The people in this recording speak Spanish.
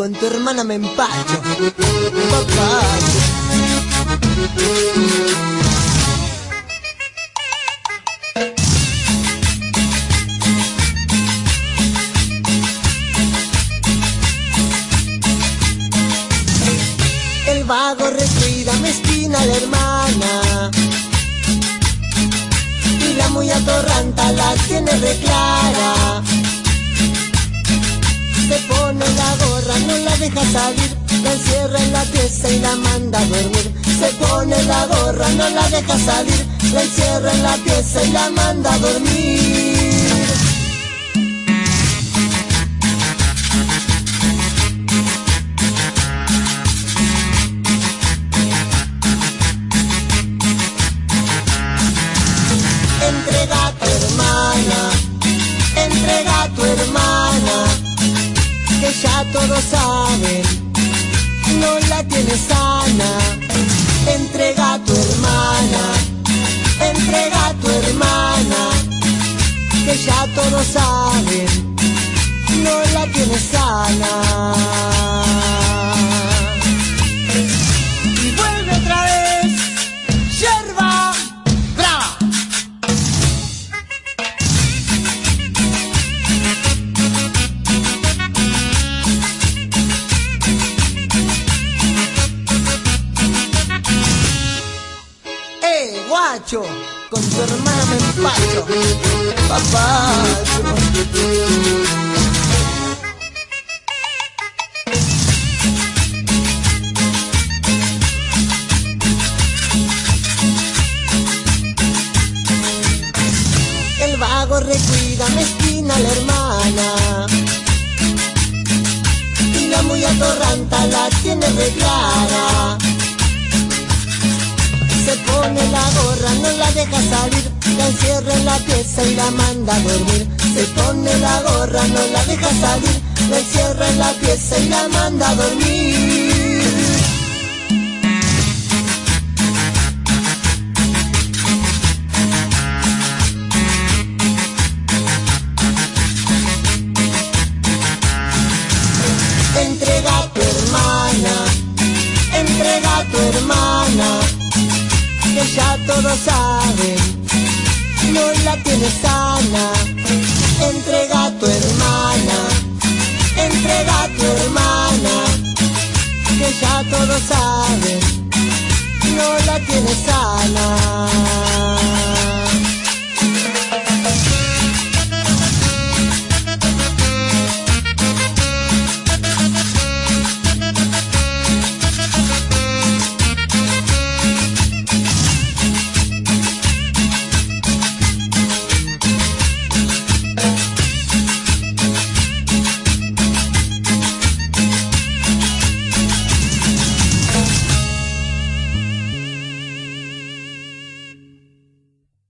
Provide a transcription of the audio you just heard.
con tu hermana me empacho. Papá. El vago recuida mezquina la hermana y la muy atorranta la tiene reclara. Deja salir, la encierra en la pieza y la manda a dormir. Se pone la gorra, no la deja salir, la encierra en la pieza y la manda a dormir. Entrega a tu hermana, entrega a tu hermana, que ya todos saben, todos saben, no la tienes sana. ¡Eh, guacho! Con tu hermana me empacho. Papacho. El vago recuida mezquina la hermana y la muy atorranta la tiene reclara. No la deja salir, la encierra en la pieza y la manda a dormir. Se pone la gorra, no la deja salir, la encierra en la pieza y la manda a dormir. Entrega a tu hermana, entrega a tu hermana, que ya todos saben, no la tienes sana. Entrega a tu hermana, entrega a tu hermana, que ya todos saben,